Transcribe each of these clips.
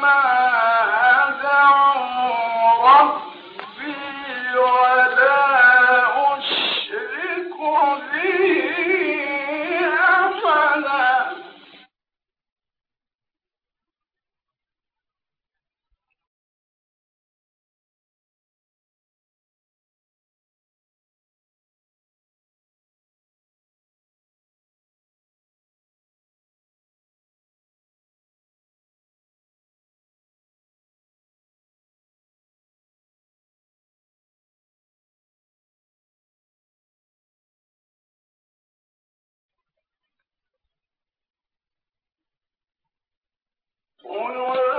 my قل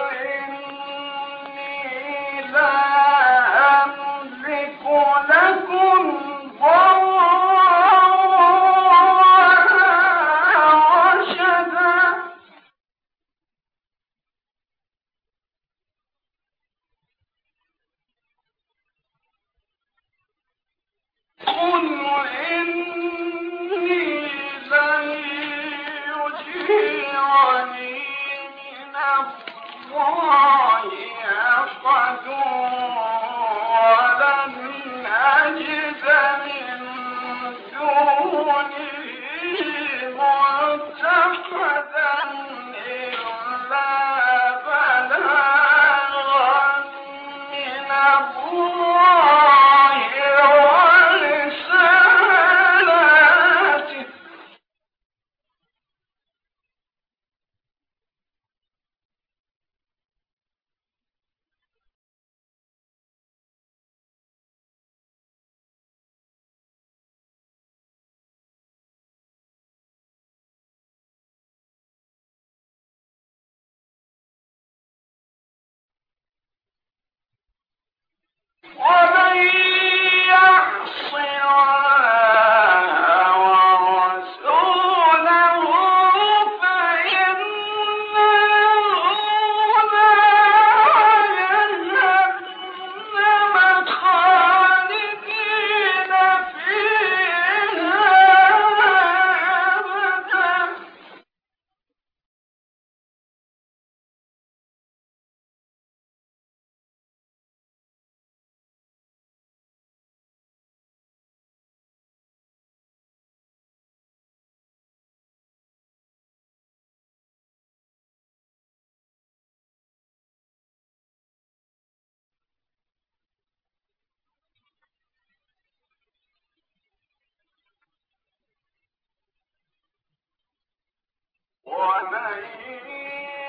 ومن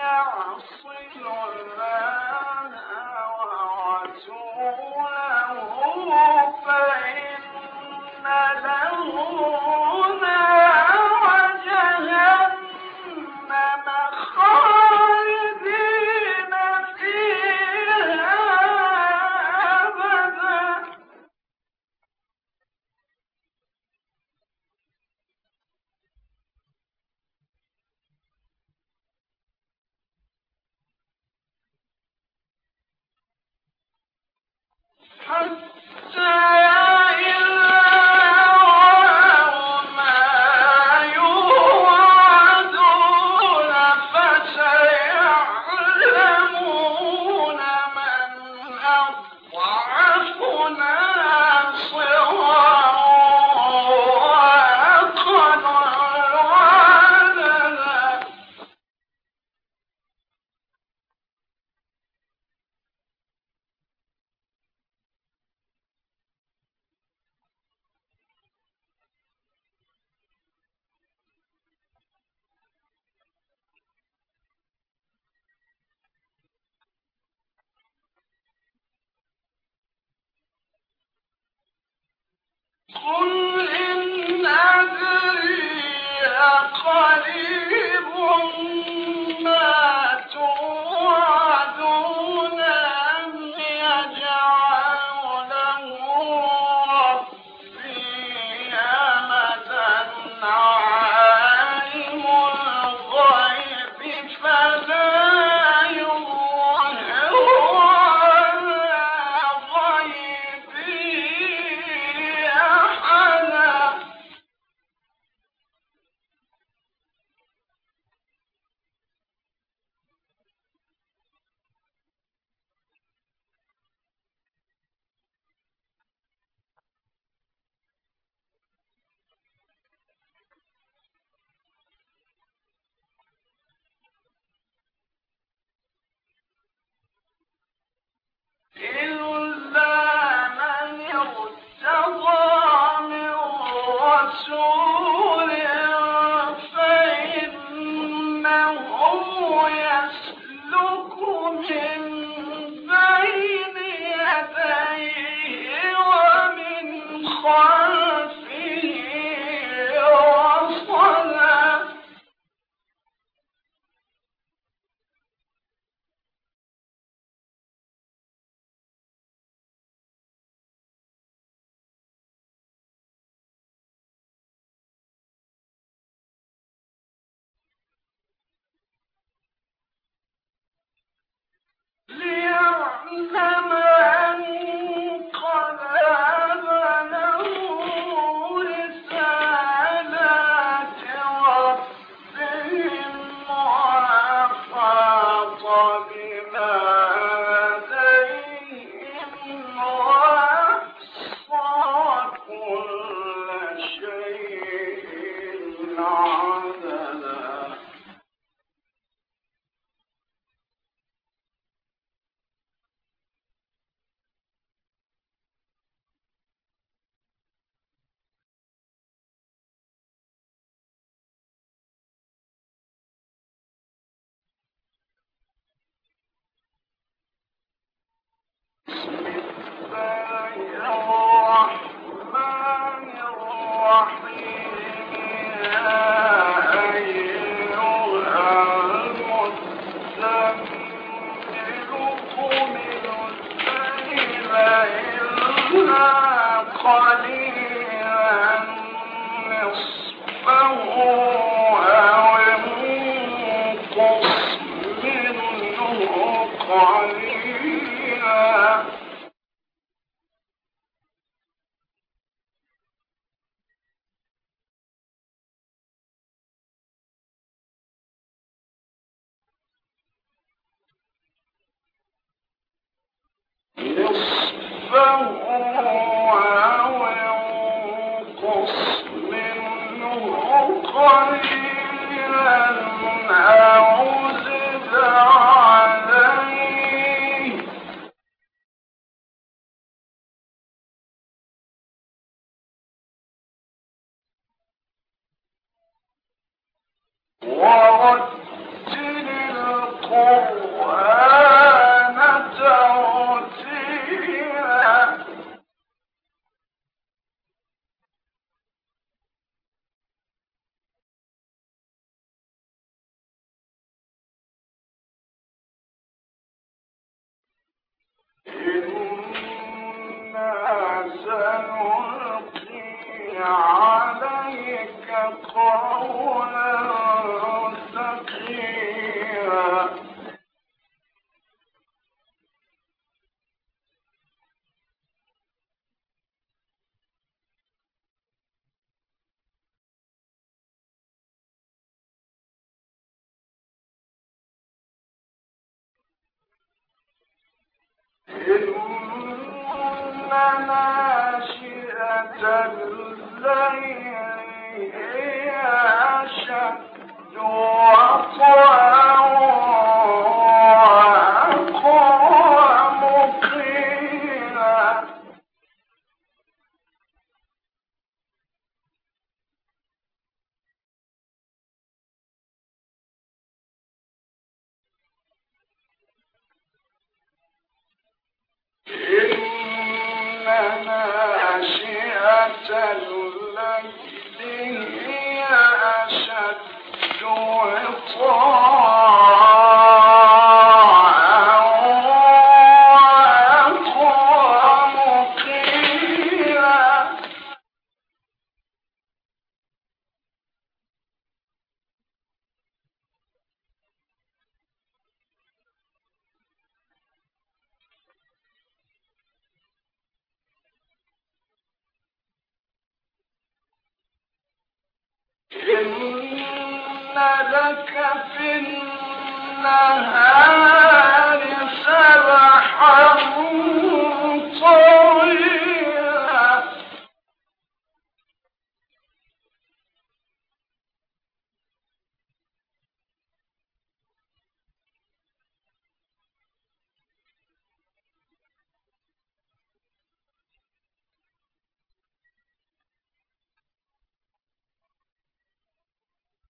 يعص الله الحمد قريب ما So الله الرحمن الرحيم. نصفه واذكر اسم ربك وتبتل إليه تبتيلا رب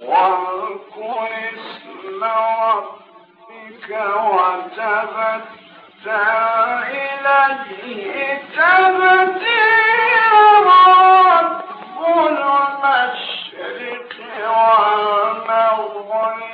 واذكر اسم ربك وتبتل إليه تبتير رب المشرق والمغرب.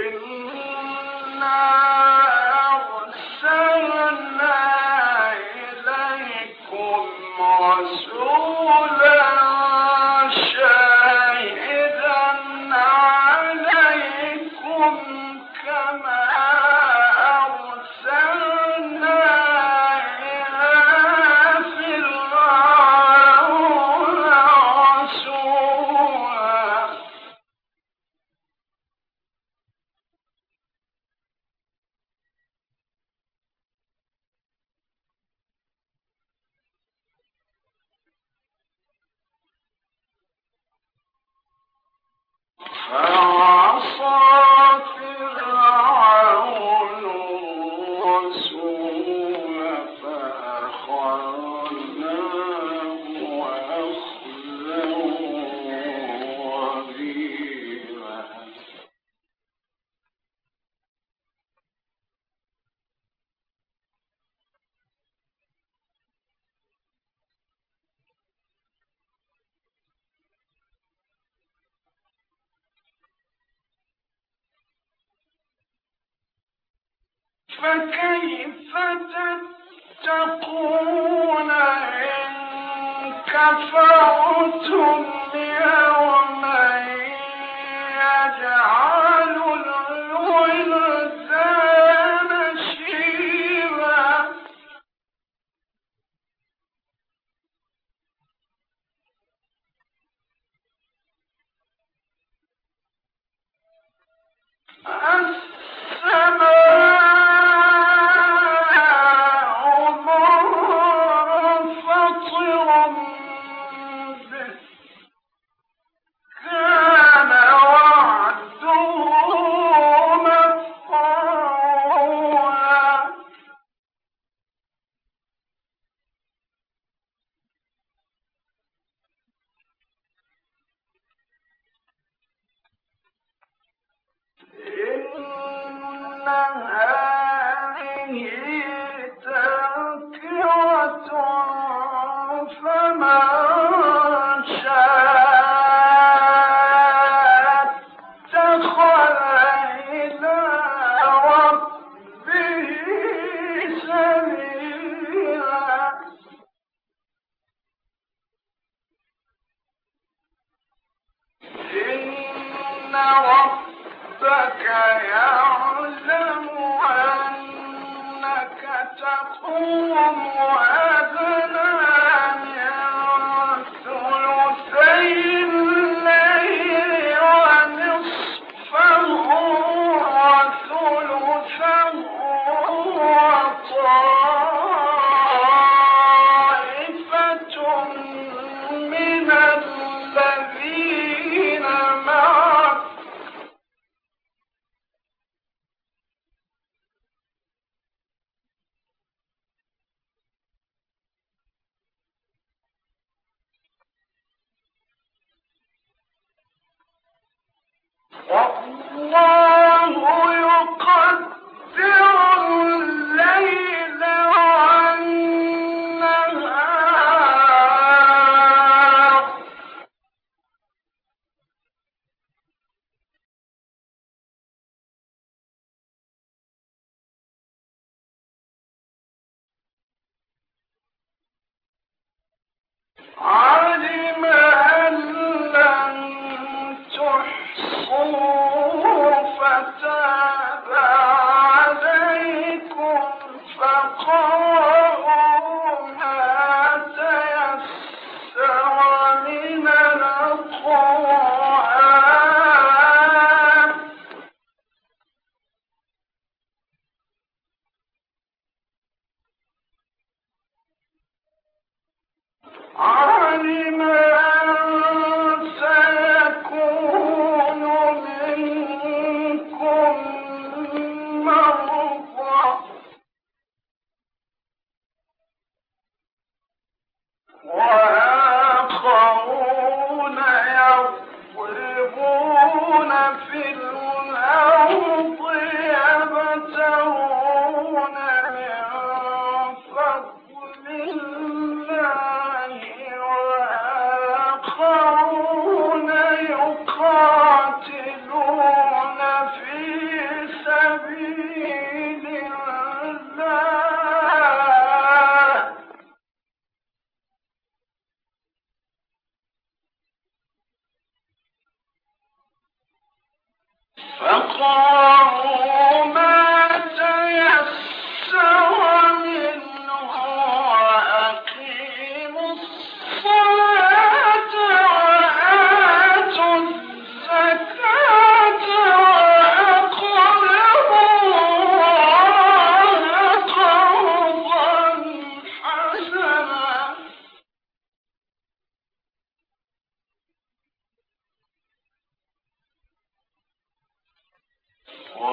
إنا فكيف تتقون إن كفرتم يوما يجعل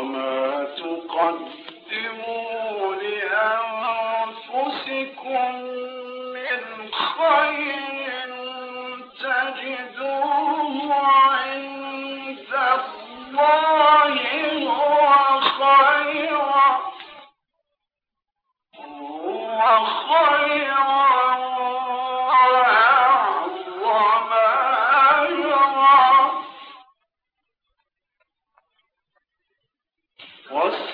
som was?